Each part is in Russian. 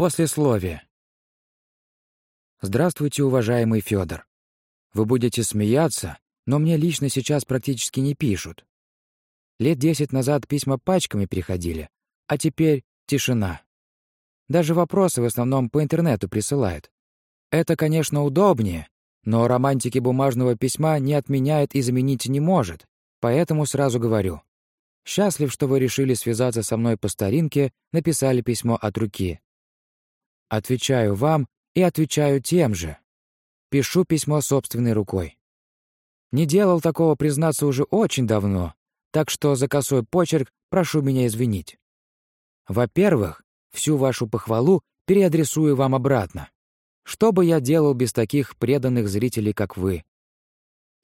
Послесловие. Здравствуйте, уважаемый Федор. Вы будете смеяться, но мне лично сейчас практически не пишут. Лет десять назад письма пачками приходили, а теперь тишина. Даже вопросы в основном по интернету присылают. Это, конечно, удобнее, но романтики бумажного письма не отменяет и заменить не может, поэтому сразу говорю. Счастлив, что вы решили связаться со мной по старинке, написали письмо от руки. Отвечаю вам и отвечаю тем же. Пишу письмо собственной рукой. Не делал такого, признаться, уже очень давно, так что за косой почерк прошу меня извинить. Во-первых, всю вашу похвалу переадресую вам обратно. Что бы я делал без таких преданных зрителей, как вы?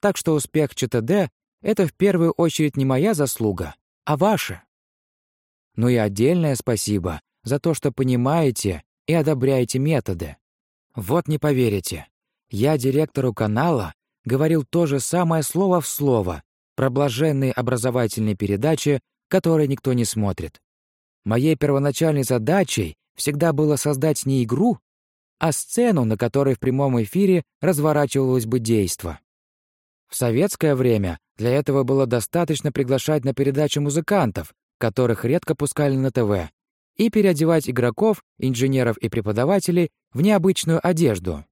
Так что успех ЧТД — это в первую очередь не моя заслуга, а ваша. Ну и отдельное спасибо за то, что понимаете и одобряете методы. Вот не поверите, я директору канала говорил то же самое слово в слово про блаженные образовательные передачи, которые никто не смотрит. Моей первоначальной задачей всегда было создать не игру, а сцену, на которой в прямом эфире разворачивалось бы действо. В советское время для этого было достаточно приглашать на передачи музыкантов, которых редко пускали на ТВ, и переодевать игроков, инженеров и преподавателей в необычную одежду.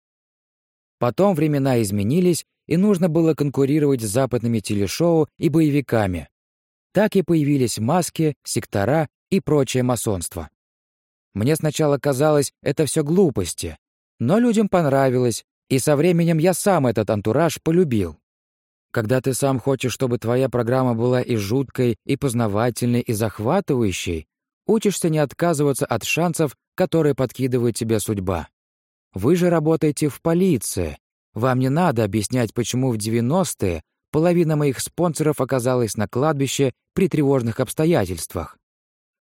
Потом времена изменились, и нужно было конкурировать с западными телешоу и боевиками. Так и появились маски, сектора и прочее масонство. Мне сначала казалось, это все глупости, но людям понравилось, и со временем я сам этот антураж полюбил. Когда ты сам хочешь, чтобы твоя программа была и жуткой, и познавательной, и захватывающей, учишься не отказываться от шансов, которые подкидывает тебе судьба. Вы же работаете в полиции. Вам не надо объяснять, почему в 90-е половина моих спонсоров оказалась на кладбище при тревожных обстоятельствах.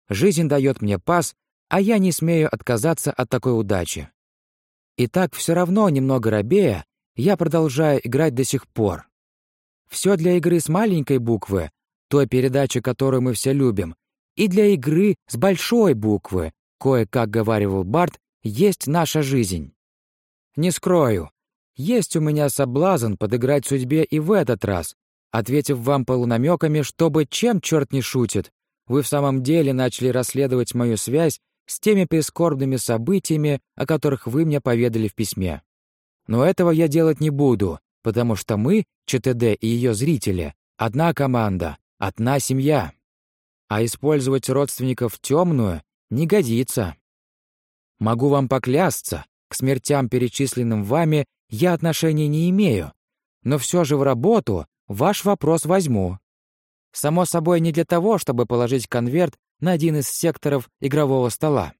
Жизнь дает мне пас, а я не смею отказаться от такой удачи. И так все равно, немного робея, я продолжаю играть до сих пор. Все для игры с маленькой буквы, той передачи, которую мы все любим, и для игры с большой буквы, кое-как говаривал Барт, есть наша жизнь. Не скрою, есть у меня соблазн подыграть судьбе и в этот раз, ответив вам полунамеками, чтобы, чем черт не шутит, вы в самом деле начали расследовать мою связь с теми прискорбными событиями, о которых вы мне поведали в письме. Но этого я делать не буду, потому что мы, ЧТД и ее зрители, одна команда, одна семья. А использовать родственников темную не годится. Могу вам поклясться, к смертям, перечисленным вами, я отношения не имею, но все же в работу ваш вопрос возьму. Само собой, не для того, чтобы положить конверт на один из секторов игрового стола.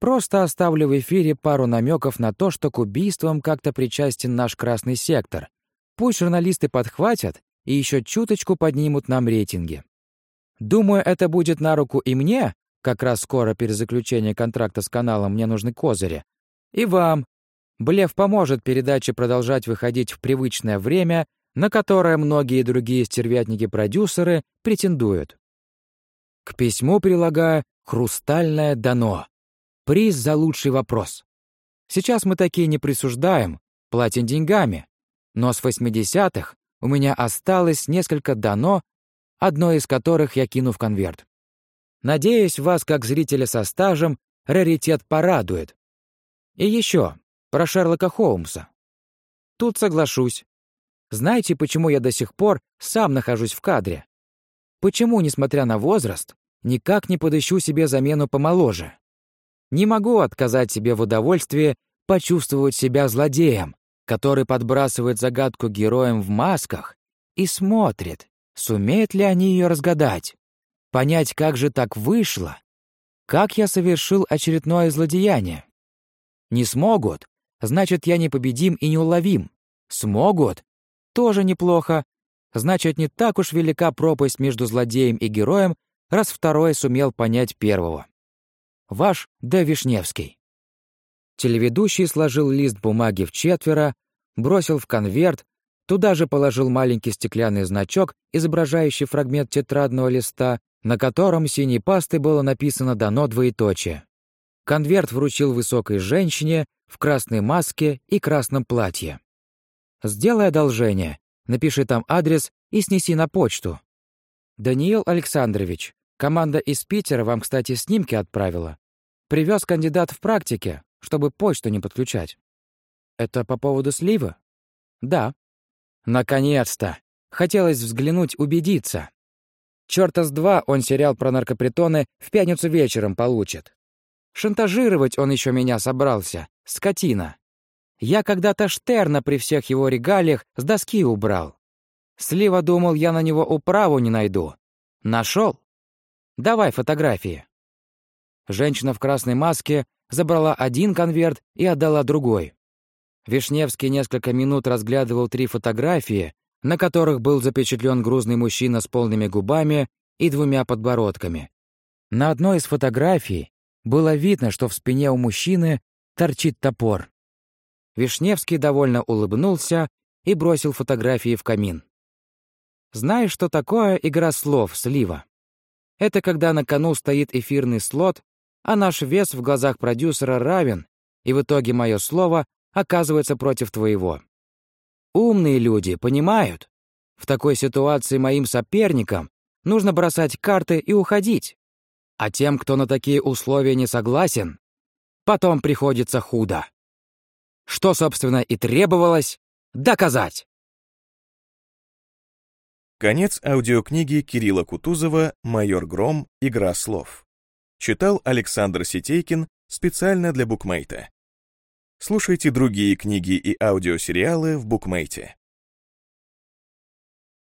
Просто оставлю в эфире пару намеков на то, что к убийствам как-то причастен наш красный сектор. Пусть журналисты подхватят и еще чуточку поднимут нам рейтинги. Думаю, это будет на руку и мне, как раз скоро перезаключение контракта с каналом мне нужны козыри, и вам. Блеф поможет передаче продолжать выходить в привычное время, на которое многие другие стервятники-продюсеры претендуют. К письму прилагаю «Хрустальное дано». Приз за лучший вопрос. Сейчас мы такие не присуждаем, платим деньгами. Но с 80-х у меня осталось несколько дано, одно из которых я кину в конверт. Надеюсь, вас, как зрителя со стажем, раритет порадует. И еще, про Шерлока Холмса. Тут соглашусь. Знаете, почему я до сих пор сам нахожусь в кадре? Почему, несмотря на возраст, никак не подыщу себе замену помоложе? Не могу отказать себе в удовольствии почувствовать себя злодеем, который подбрасывает загадку героям в масках и смотрит, сумеют ли они ее разгадать, понять, как же так вышло, как я совершил очередное злодеяние. Не смогут, значит, я непобедим и неуловим. Смогут, тоже неплохо, значит, не так уж велика пропасть между злодеем и героем, раз второй сумел понять первого. Ваш Д. Вишневский. Телеведущий сложил лист бумаги в четверо, бросил в конверт, туда же положил маленький стеклянный значок, изображающий фрагмент тетрадного листа, на котором синей пастой было написано «Дано двоеточие». Конверт вручил высокой женщине в красной маске и красном платье. «Сделай одолжение, напиши там адрес и снеси на почту». «Даниил Александрович, команда из Питера вам, кстати, снимки отправила. Привез кандидат в практике, чтобы почту не подключать». «Это по поводу слива?» «Да». «Наконец-то! Хотелось взглянуть, убедиться. Чёрта с два он сериал про наркопритоны в пятницу вечером получит. Шантажировать он еще меня собрался, скотина. Я когда-то Штерна при всех его регалиях с доски убрал. Слива думал, я на него управу не найду. Нашел? Давай фотографии. Женщина в красной маске забрала один конверт и отдала другой. Вишневский несколько минут разглядывал три фотографии, на которых был запечатлен грузный мужчина с полными губами и двумя подбородками. На одной из фотографий было видно, что в спине у мужчины торчит топор. Вишневский довольно улыбнулся и бросил фотографии в камин. Знаешь, что такое игра слов, слива? Это когда на кону стоит эфирный слот, а наш вес в глазах продюсера равен, и в итоге мое слово оказывается против твоего. Умные люди понимают. В такой ситуации моим соперникам нужно бросать карты и уходить. А тем, кто на такие условия не согласен, потом приходится худо. Что, собственно, и требовалось доказать. Конец аудиокниги Кирилла Кутузова «Майор Гром. Игра слов». Читал Александр Сетейкин специально для букмейта. Слушайте другие книги и аудиосериалы в букмейте.